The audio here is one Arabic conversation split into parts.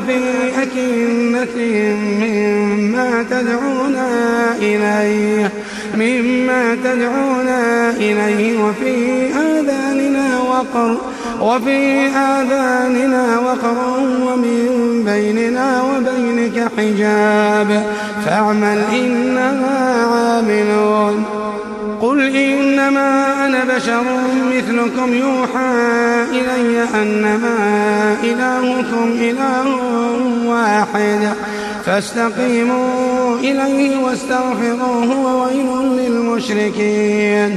في أكنة مما تدعونا إليه مما تدعونا إليه وفي آذاننا وقر وفي آذاننا وقر ومن بيننا وبينك حجاب. فاعمل إننا عاملون. قل إنما أنا بشر مثلكم يوحى إلي أنما إلهكم إله واحد. فاستقيموا إليه واستغفروه وويل للمشركين.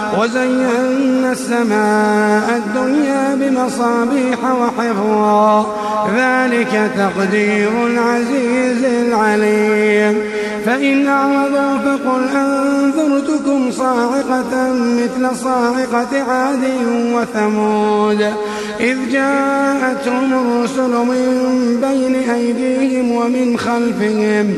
وزينا السماء الدنيا بمصابيح وحفظا. ذلك تقدير العزيز العليم. فإن أعرضوا فقل أنذرتكم صاعقة مثل صاعقة عاد وثمود. إذ جاءتهم الرسل من بين أيديهم ومن خلفهم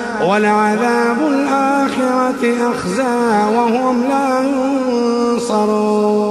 ولعذاب الآخرة أخزى وهم لا ينصرون.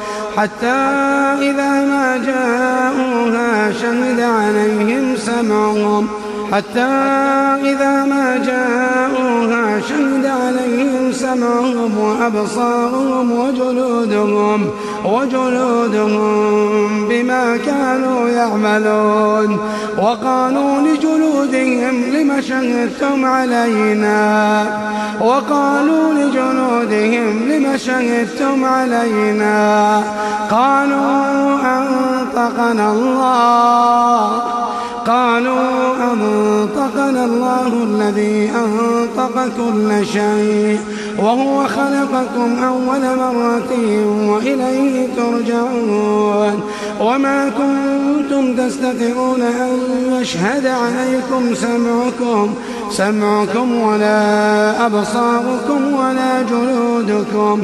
حتى إذا ما جاءوها شهد عليهم سمعهم. حتى إذا ما جاءوها شهد عليهم سمعهم وأبصارهم وجلودهم وجلودهم بما كانوا يعملون. وقالوا لجلودهم لم شهدتم علينا؟ وقالوا لجلودهم لم شهدتم علينا؟ قالوا أنطقنا الله. قالوا أنطقنا الله الذي أنطق كل شيء وهو خلقكم أول مرة وإليه ترجعون وما كنتم تستطيعون أن يشهد عليكم سمعكم سمعكم ولا أبصاركم ولا جلودكم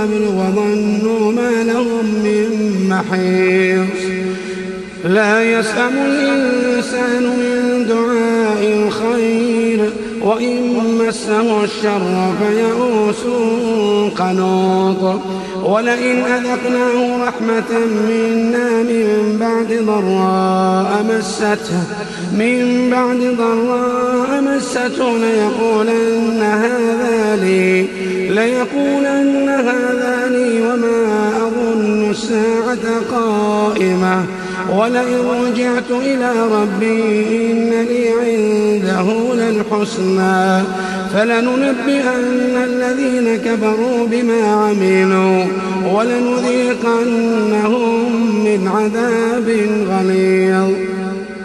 قبل وظنوا ما لهم من محيص. لا يسأم الإنسان من دعاء الخير وإن مسه الشر فيئوس قنوط. ولئن أذقناه رحمة منا من بعد ضراء مسته من بعد ضراء مسته ليقولن هذا لي ليقولن هذا لي وما أظن الساعة قائمة. ولئن رجعت إلى ربي إن لي عنده للحسنى فلننبئن الذين كفروا بما عملوا ولنذيقنهم من عذاب غليظ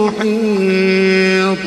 محيط